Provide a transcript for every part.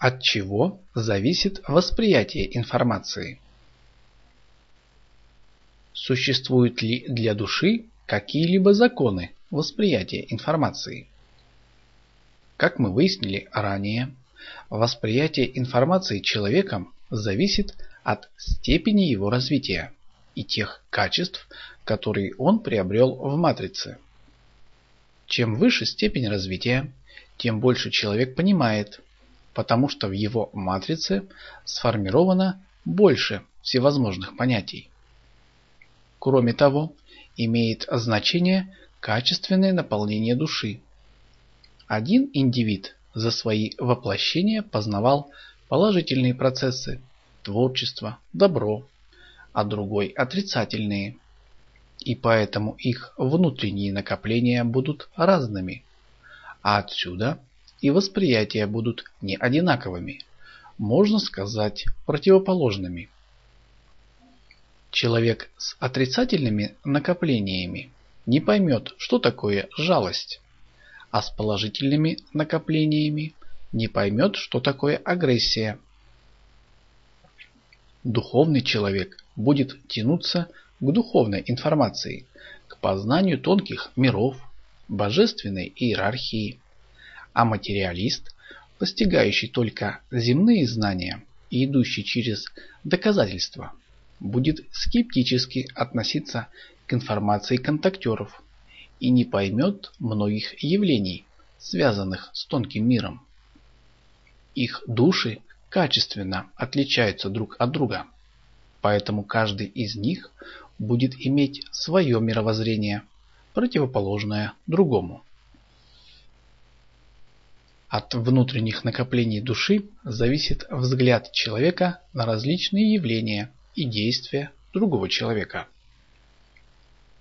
От чего зависит восприятие информации? Существуют ли для души какие-либо законы восприятия информации? Как мы выяснили ранее, восприятие информации человеком зависит от степени его развития и тех качеств, которые он приобрел в матрице. Чем выше степень развития, тем больше человек понимает, потому что в его матрице сформировано больше всевозможных понятий. Кроме того, имеет значение качественное наполнение души. Один индивид за свои воплощения познавал положительные процессы, творчество, добро, а другой отрицательные. И поэтому их внутренние накопления будут разными. А отсюда и восприятия будут не одинаковыми, можно сказать противоположными. Человек с отрицательными накоплениями не поймет, что такое жалость, а с положительными накоплениями не поймет, что такое агрессия. Духовный человек будет тянуться к духовной информации, к познанию тонких миров, божественной иерархии, а материалист, постигающий только земные знания и идущий через доказательства, будет скептически относиться к информации контактеров и не поймет многих явлений, связанных с тонким миром. Их души качественно отличаются друг от друга, поэтому каждый из них будет иметь свое мировоззрение, противоположное другому. От внутренних накоплений души зависит взгляд человека на различные явления и действия другого человека.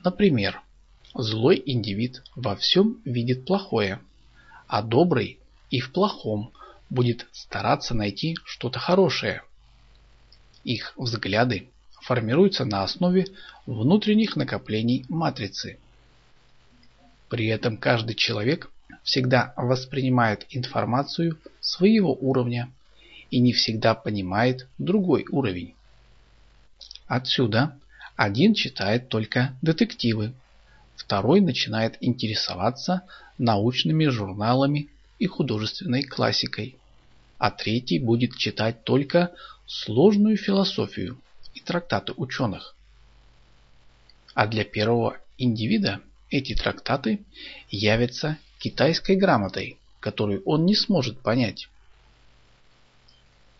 Например, злой индивид во всем видит плохое, а добрый и в плохом будет стараться найти что-то хорошее. Их взгляды формируются на основе внутренних накоплений матрицы. При этом каждый человек всегда воспринимает информацию своего уровня и не всегда понимает другой уровень. Отсюда один читает только детективы, второй начинает интересоваться научными журналами и художественной классикой, а третий будет читать только сложную философию и трактаты ученых. А для первого индивида эти трактаты явятся китайской грамотой, которую он не сможет понять.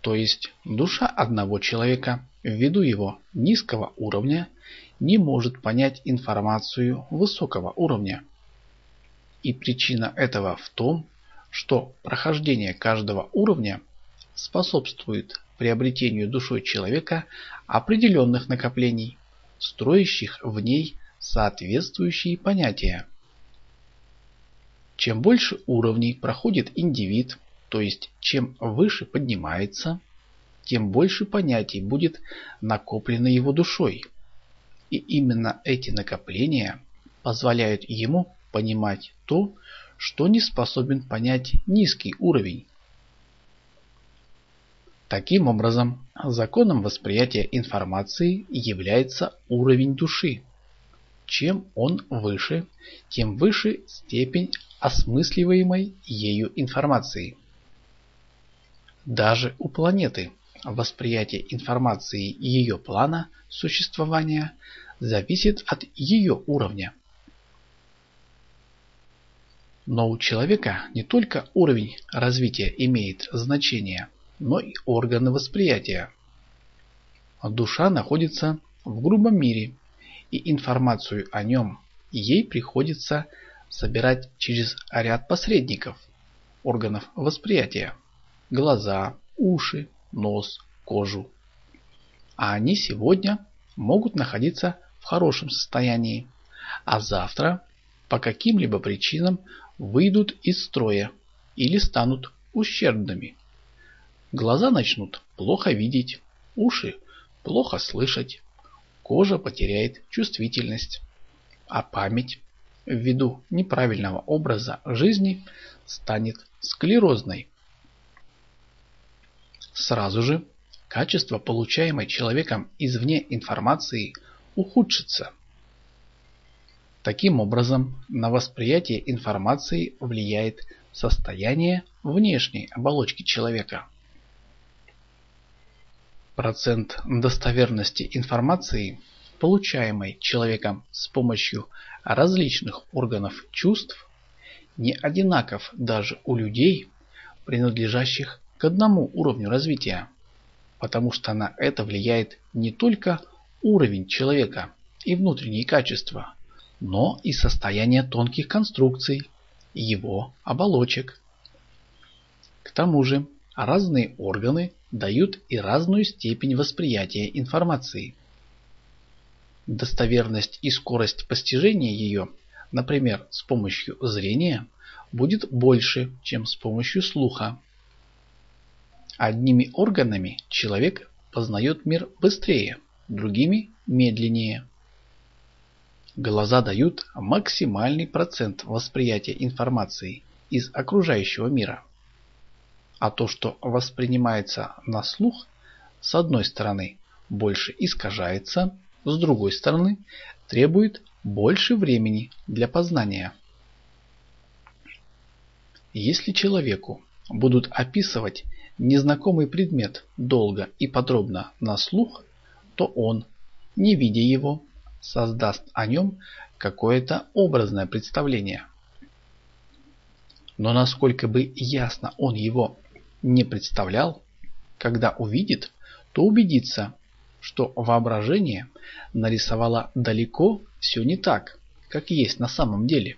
То есть душа одного человека, ввиду его низкого уровня, не может понять информацию высокого уровня. И причина этого в том, что прохождение каждого уровня способствует приобретению душой человека определенных накоплений, строящих в ней соответствующие понятия. Чем больше уровней проходит индивид, то есть чем выше поднимается, тем больше понятий будет накоплено его душой. И именно эти накопления позволяют ему понимать то, что не способен понять низкий уровень. Таким образом, законом восприятия информации является уровень души. Чем он выше, тем выше степень осмысливаемой ею информации. Даже у планеты восприятие информации ее плана существования зависит от ее уровня. Но у человека не только уровень развития имеет значение, но и органы восприятия. Душа находится в грубом мире, и информацию о нем ей приходится собирать через ряд посредников, органов восприятия, глаза, уши, нос, кожу. А они сегодня могут находиться в хорошем состоянии, а завтра по каким-либо причинам выйдут из строя или станут ущербными. Глаза начнут плохо видеть, уши плохо слышать, кожа потеряет чувствительность, а память ввиду неправильного образа жизни станет склерозной. сразу же качество получаемой человеком извне информации ухудшится. Таким образом, на восприятие информации влияет состояние внешней оболочки человека. Процент достоверности информации, получаемой человеком с помощью различных органов чувств, не одинаков даже у людей, принадлежащих к одному уровню развития, потому что на это влияет не только уровень человека и внутренние качества, но и состояние тонких конструкций, его оболочек. К тому же разные органы дают и разную степень восприятия информации. Достоверность и скорость постижения ее, например, с помощью зрения, будет больше, чем с помощью слуха. Одними органами человек познает мир быстрее, другими медленнее. Глаза дают максимальный процент восприятия информации из окружающего мира. А то, что воспринимается на слух, с одной стороны, больше искажается, с другой стороны, требует больше времени для познания. Если человеку будут описывать незнакомый предмет долго и подробно на слух, то он, не видя его, создаст о нем какое-то образное представление. Но насколько бы ясно он его не представлял, когда увидит, то убедится, что воображение нарисовало далеко все не так, как есть на самом деле.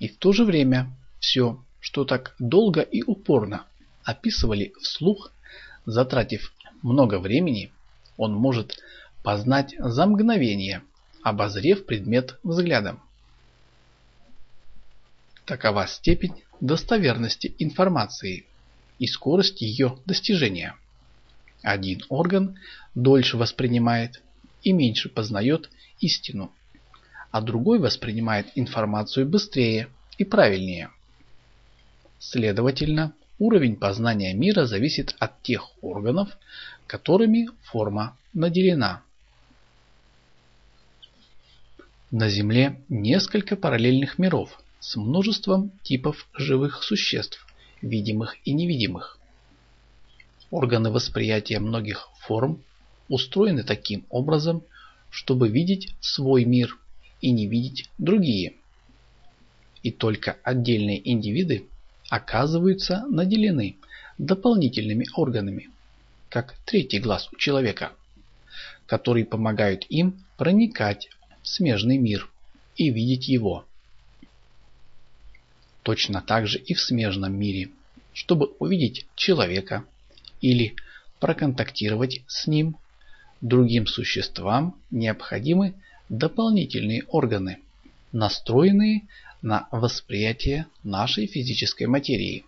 И в то же время все, что так долго и упорно описывали вслух, затратив много времени, он может познать за мгновение, обозрев предмет взглядом. Такова степень достоверности информации и скорость ее достижения. Один орган дольше воспринимает и меньше познает истину, а другой воспринимает информацию быстрее и правильнее. Следовательно, уровень познания мира зависит от тех органов, которыми форма наделена. На Земле несколько параллельных миров с множеством типов живых существ, видимых и невидимых. Органы восприятия многих форм устроены таким образом, чтобы видеть свой мир и не видеть другие. И только отдельные индивиды оказываются наделены дополнительными органами, как третий глаз у человека, которые помогают им проникать смежный мир и видеть его. Точно так же и в смежном мире, чтобы увидеть человека или проконтактировать с ним, другим существам необходимы дополнительные органы, настроенные на восприятие нашей физической материи.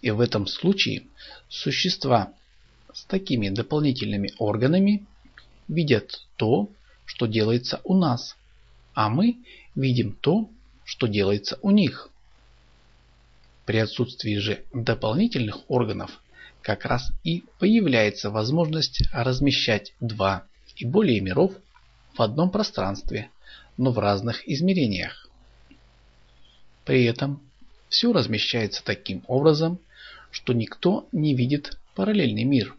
И в этом случае существа с такими дополнительными органами видят то, что делается у нас, а мы видим то, что делается у них. При отсутствии же дополнительных органов как раз и появляется возможность размещать два и более миров в одном пространстве, но в разных измерениях. При этом все размещается таким образом, что никто не видит параллельный мир,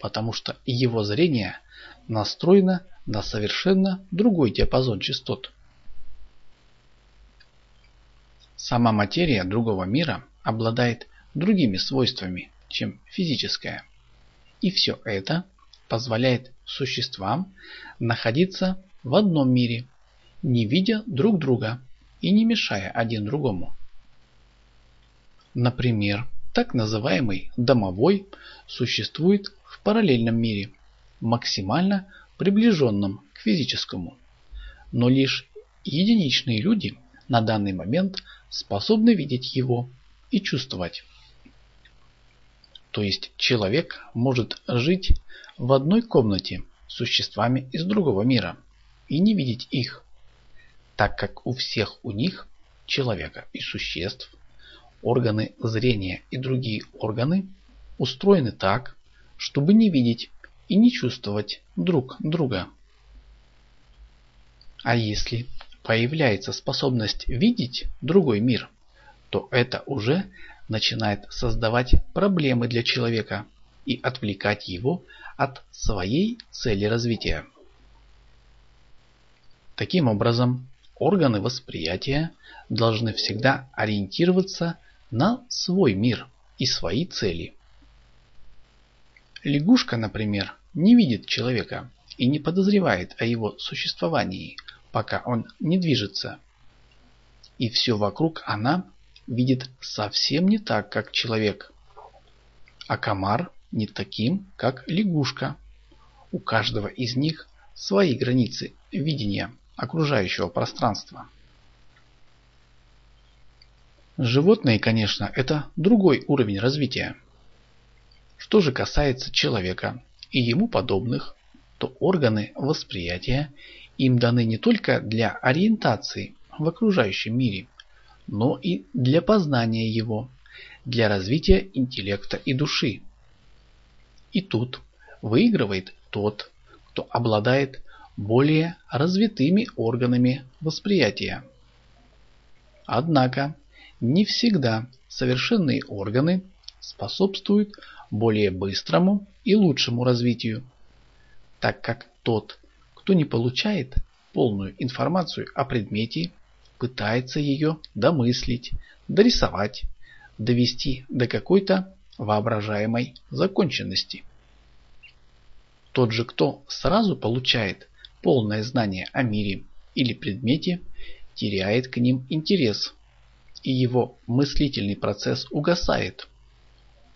потому что его зрение настроено на совершенно другой диапазон частот. Сама материя другого мира обладает другими свойствами, чем физическая. И все это позволяет существам находиться в одном мире, не видя друг друга и не мешая один другому. Например, так называемый домовой существует в параллельном мире, максимально приближенном к физическому. Но лишь единичные люди на данный момент способны видеть его и чувствовать. То есть человек может жить в одной комнате с существами из другого мира и не видеть их, так как у всех у них, человека и существ, органы зрения и другие органы устроены так, чтобы не видеть и не чувствовать друг друга. А если появляется способность видеть другой мир, то это уже начинает создавать проблемы для человека и отвлекать его от своей цели развития. Таким образом, органы восприятия должны всегда ориентироваться на свой мир и свои цели. Лягушка, например, не видит человека и не подозревает о его существовании, пока он не движется. И все вокруг она видит совсем не так, как человек. А комар не таким, как лягушка. У каждого из них свои границы видения окружающего пространства. Животные, конечно, это другой уровень развития. Что же касается человека и ему подобных, то органы восприятия им даны не только для ориентации в окружающем мире, но и для познания его, для развития интеллекта и души. И тут выигрывает тот, кто обладает более развитыми органами восприятия. Однако не всегда совершенные органы способствуют более быстрому и лучшему развитию, так как тот, кто не получает полную информацию о предмете, пытается ее домыслить, дорисовать, довести до какой-то воображаемой законченности. Тот же, кто сразу получает полное знание о мире или предмете теряет к ним интерес, и его мыслительный процесс угасает.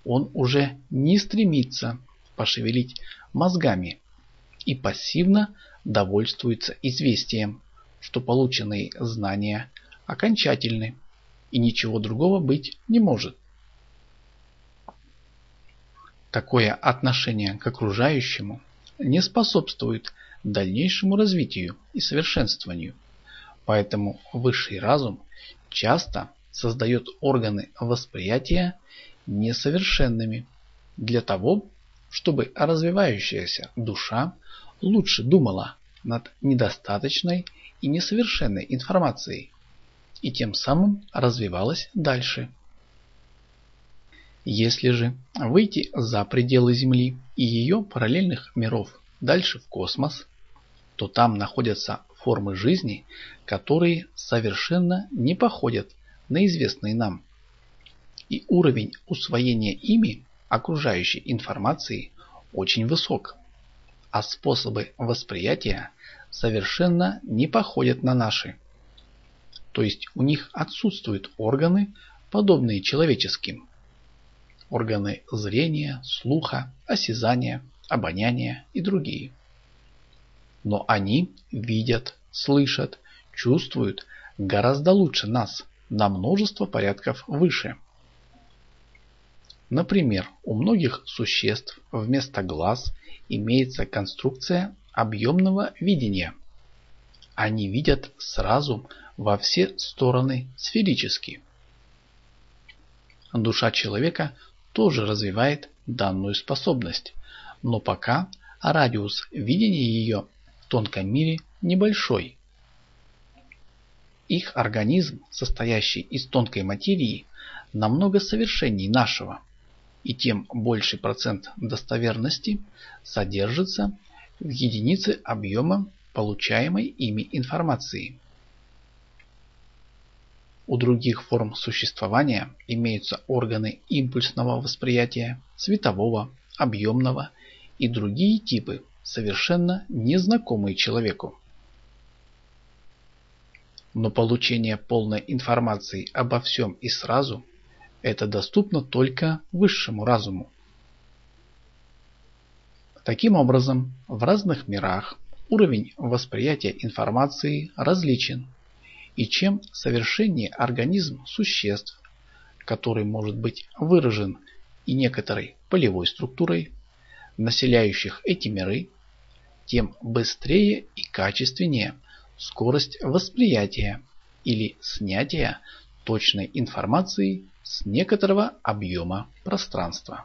Он уже не стремится пошевелить мозгами и пассивно довольствуется известием, что полученные знания окончательны и ничего другого быть не может. Такое отношение к окружающему не способствует дальнейшему развитию и совершенствованию. Поэтому высший разум часто создает органы восприятия несовершенными для того, чтобы развивающаяся душа лучше думала над недостаточной и несовершенной информацией и тем самым развивалась дальше. Если же выйти за пределы Земли и ее параллельных миров дальше в космос, то там находятся формы жизни, которые совершенно не походят на известные нам. И уровень усвоения ими окружающей информации очень высок, а способы восприятия совершенно не походят на наши. То есть у них отсутствуют органы, подобные человеческим. Органы зрения, слуха, осязания, обоняния и другие но они видят, слышат, чувствуют гораздо лучше нас, на множество порядков выше. Например, у многих существ вместо глаз имеется конструкция объемного видения. Они видят сразу во все стороны сферически. Душа человека тоже развивает данную способность, но пока радиус видения ее тонком мире небольшой. Их организм, состоящий из тонкой материи, намного совершенней нашего, и тем больший процент достоверности содержится в единице объема получаемой ими информации. У других форм существования имеются органы импульсного восприятия, светового, объемного и другие типы совершенно незнакомые человеку. Но получение полной информации обо всем и сразу – это доступно только высшему разуму. Таким образом, в разных мирах уровень восприятия информации различен, и чем совершеннее организм существ, который может быть выражен и некоторой полевой структурой, населяющих эти миры, тем быстрее и качественнее скорость восприятия или снятия точной информации с некоторого объема пространства.